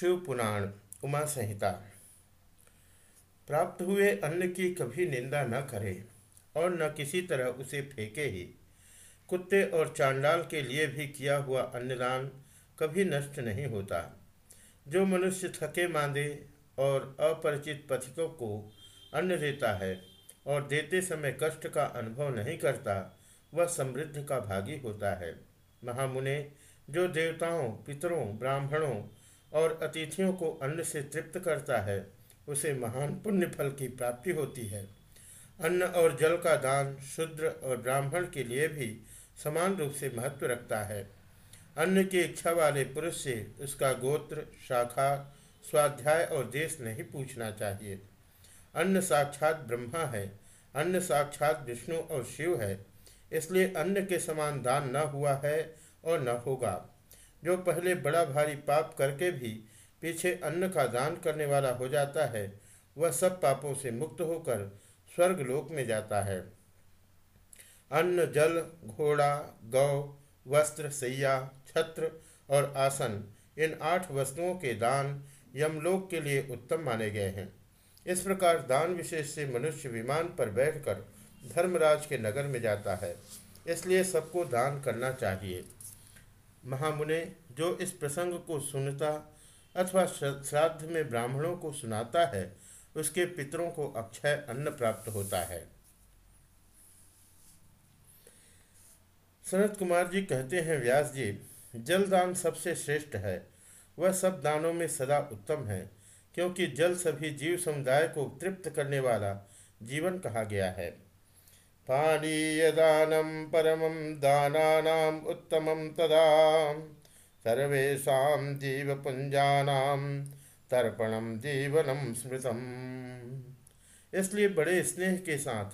शिव पुराण, उमा संहिता। प्राप्त हुए अन्न की कभी निंदा न करे और न किसी तरह उसे फेंके ही। कुत्ते और चांडाल के लिए भी किया हुआ अन्नदान कभी नष्ट नहीं होता। जो मनुष्य थके मांदे और अपरिचित पथिकों को अन्न देता है और देते समय कष्ट का अनुभव नहीं करता, वह समृद्ध का भागी होता है। महामुने, जो देवताओं, पितरों, ब्राह्मणों और अतिथियों को अन्न से तृप्त करता है, उसे महान पुण्य फल की प्राप्ति होती है। अन्न और जल का दान शुद्र और ब्राह्मण के लिए भी समान रूप से महत्व रखता है। अन्न की इच्छा वाले पुरुष से उसका गोत्र, शाखा, स्वाध्याय और देश नहीं पूछना चाहिए। अन्न साक्षात ब्रह्मा है, अन्न साक्षात विष्णु और शिव है, इसलिए अन्न के समान दान न हुआ है और न होगा। जो पहले बड़ा भारी पाप करके भी पीछे अन्न का दान करने वाला हो जाता है, वह सब पापों से मुक्त होकर स्वर्ग लोक में जाता है। अन्न, जल, घोड़ा, गौ, वस्त्र, सैया, छत्र और आसन, इन आठ वस्तुओं के दान यमलोक के लिए उत्तम माने गए हैं। इस प्रकार दान विशेष से मनुष्य विमान पर बैठकर धर्मराज के नगर में जाता है, इसलिए सबको दान करना चाहिए। महामुने जो इस प्रसंग को सुनता अथवा श्राद्ध में ब्राह्मणों को सुनाता है, उसके पितरों को अक्षय अन्न प्राप्त होता है। सनत कुमार जी कहते हैं, व्यास जी, जल दान सबसे श्रेष्ठ है। वह सब दानों में सदा उत्तम है, क्योंकि जल सभी जीव समुदाय को तृप्त करने वाला जीवन कहा गया है। पानीयदानं परमं दानानाम् उत्तमं तदा। सर्वेषां जीवपुञ्जानां तर्पणम जीवनम स्मृतम। इसलिए बड़े स्नेह के साथ,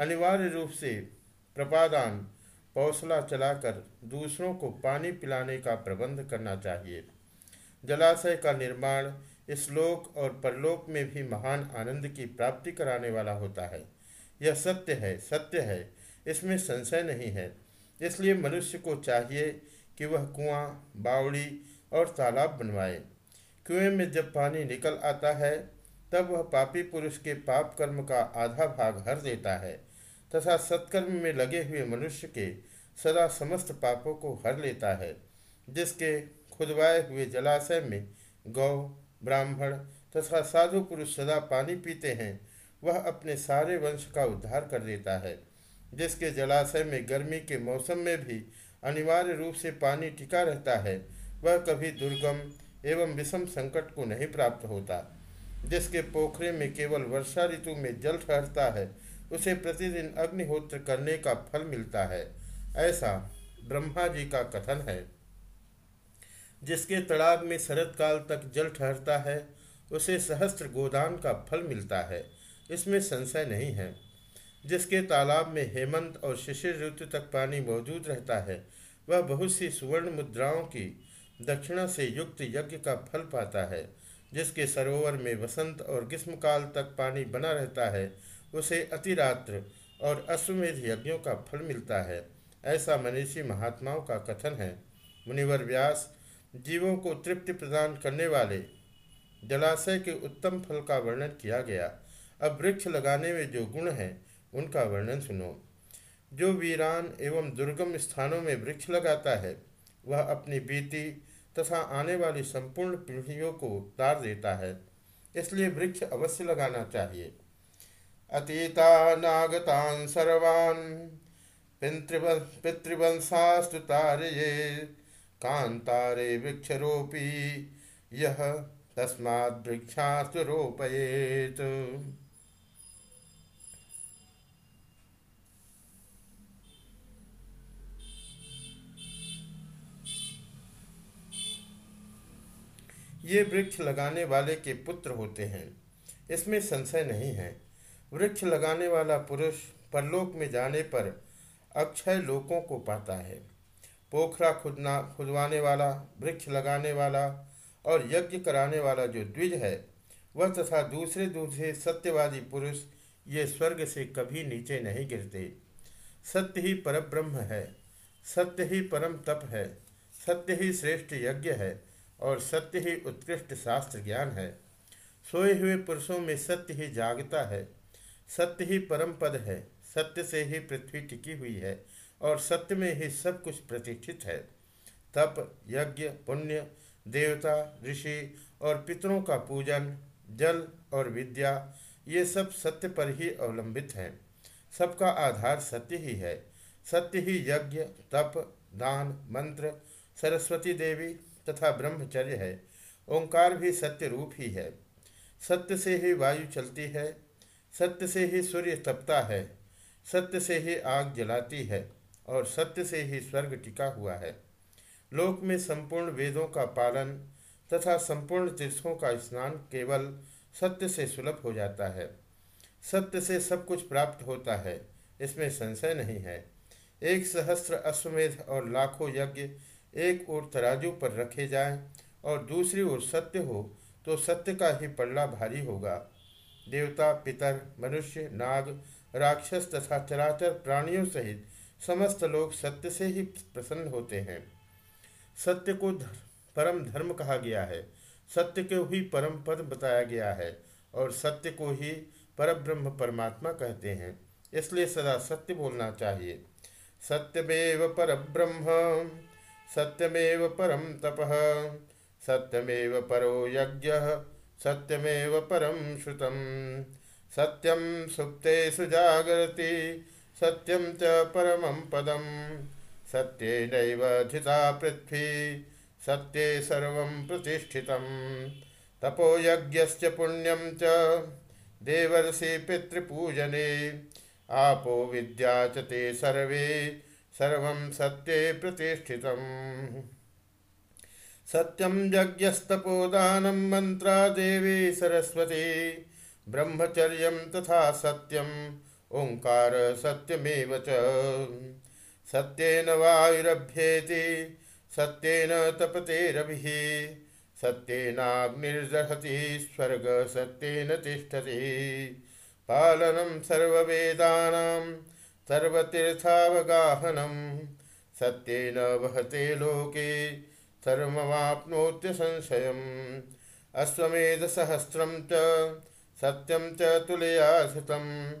अनिवार्य रूप से प्रपादान, पौसला चलाकर दूसरों को पानी पिलाने का प्रबंध करना चाहिए। जलाशय का निर्माण इस लोक और परलोक में भी महान आनंद की प्राप्ति कराने वाला होता है। यह सत्य है सत्य है, इसमें संशय नहीं है। इसलिए मनुष्य को चाहिए कि वह कुआँ, बावड़ी और तालाब बनवाए। कुएँ में जब पानी निकल आता है, तब वह पापी पुरुष के पाप कर्म का आधा भाग हर देता है, तथा सत्कर्म में लगे हुए मनुष्य के सदा समस्त पापों को हर लेता है, जिसके खुदवाए हुए जलाशय में गौ, ब्राह्मण तथा साधु पुरुष सदा पानी पीते हैं वह अपने सारे वंश का उद्धार कर देता है, जिसके जलाशय में गर्मी के मौसम में भी अनिवार्य रूप से पानी टिका रहता है, वह कभी दुर्गम एवं विषम संकट को नहीं प्राप्त होता, जिसके पोखरे में केवल वर्षा ऋतु में जल ठहरता है, उसे प्रतिदिन अग्निहोत्र करने का फल मिलता है। ऐसा ब्रह्मा जी का कथन है। जिसके तड़ाग में शरत काल तक जल ठहरता है, उसे सहस्त्र गोदान का फल मिलता है। इसमें संशय नहीं है। जिसके तालाब में हेमंत और शिशिर ऋतु तक पानी मौजूद रहता है, वह बहुत सी सुवर्ण मुद्राओं की दक्षिणा से युक्त यज्ञ का फल पाता है, जिसके सरोवर में वसंत और ग्रीष्मकाल तक पानी बना रहता है, उसे अतिरात्र और अश्वमेध यज्ञों का फल मिलता है। ऐसा मनीषी महात्माओं का कथन है। मुनिवर व्यास, जीवों को तृप्ति प्रदान करने वाले जलाशय के उत्तम फल का वर्णन किया गया। अब वृक्ष लगाने में जो गुण हैं, उनका वर्णन सुनो। जो वीरान एवं दुर्गम स्थानों में वृक्ष लगाता है, वह अपनी बीती तथा आने वाली संपूर्ण पीढ़ियों को तार देता है, इसलिए वृक्ष अवश्य लगाना चाहिए। अतीता नागतान सर्वान पितृवंशास्तु तारये कांतारे वृक्षरोपी यह तस्माद् वृक्षास्तु रोपयेत। ये वृक्ष लगाने वाले के पुत्र होते हैं। इसमें संशय नहीं है। वृक्ष लगाने वाला पुरुष परलोक में जाने पर अक्षय लोकों को पाता है। पोखरा खुदना, खुदवाने वाला, वृक्ष लगाने वाला और यज्ञ कराने वाला जो द्विज है, वह तथा दूसरे दूसरे सत्यवादी पुरुष ये स्वर्ग से कभी नीचे नहीं गिरते। सत्य ही परब्रह्म है। सत्य ही परम तप है। सत्य ही श्रेष्ठ यज्ञ है। और सत्य ही उत्कृष्ट शास्त्र ज्ञान है। सोए हुए पुरुषों में सत्य ही जागता है। सत्य ही परम पद है। सत्य से ही पृथ्वी टिकी हुई है और सत्य में ही सब कुछ प्रतिष्ठित है। तप, यज्ञ, पुण्य, देवता, ऋषि और पितरों का पूजन, जल और विद्या, ये सब सत्य पर ही अवलंबित हैं। सबका आधार सत्य ही है। सत्य ही यज्ञ, तप, दान, मंत्र, सरस्वती देवी तथा ब्रह्मचर्य है। ओंकार भी सत्य रूप ही है। सत्य से ही वायु चलती है। सत्य से ही सूर्य तपता है। सत्य से ही आग जलाती है और सत्य से ही स्वर्ग टिका हुआ है। लोक में संपूर्ण वेदों का पालन तथा संपूर्ण तीर्थों का स्नान केवल सत्य से सुलभ हो जाता है। सत्य से सब कुछ प्राप्त होता है। इसमें संशय नहीं है। एक सहस्त्र अश्वमेध और लाखों यज्ञ एक ओर तराजू पर रखे जाएँ और दूसरी ओर सत्य हो तो सत्य का ही पल्ला भारी होगा। देवता पितर मनुष्य नाग राक्षस तथा चराचर प्राणियों सहित समस्त लोग सत्य से ही प्रसन्न होते हैं। सत्य को धर, परम धर्म कहा गया है। सत्य को ही परम पद बताया गया है और सत्य को ही परब्रह्म परमात्मा कहते हैं। इसलिए सदा सत्य बोलना चाहिए। सत्यमेव परब्रह्म। सत्यमेव परम तप, सत्यमेव परो यज्ञ, सत्यमेव परम श्रुतम। सत्यम सुप्तेषु जागृति सत्यम च परमं पदम। सत्येनैव धिता पृथ्वी, सत्ये सर्वं प्रतिष्ठितं तपोयज्ञश्च पुण्यं च, देवर्षि पितृपूजने, आपो विद्या च सर्वे। सर्वं सत्ये प्रतिष्ठितम्। सत्यं यज्ञस्तपोदानं मन्त्रा देवी सरस्वती, ब्रह्मचर्यं तथा सत्यं ओंकार सत्यमेव च। सत्येन वायुरभ्येति, सत्येन तपतेरभिः सत्येनाग्निर्दहति स्वर्ग सत्येन तिष्ठति। पालनं सर्ववेदानां सर्वतीर्थावगाहनं। सत्येन वहते लोके, सर्वमाप्नोत्य संशयम्। अश्वमेधसहस्रं च, सत्यं च तुलया धृतम्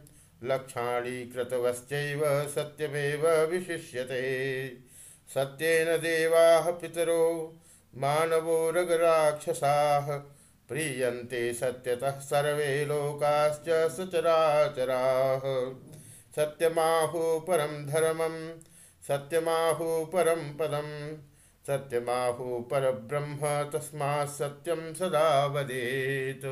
लक्षाणी कृतवश्चैव सत्यमेव विशिष्यते। सत्येन देवाः पितरो, मानवो रगराक्षसाः प्रीयन्ते सत्यतः सर्वे लोकाश्च सचराचराः। सत्यमाहु परम धर्मम सत्यमाहु परम पदम सत्यमाहु परब्रह्म तस्मा सत्यम सदा वदेत्।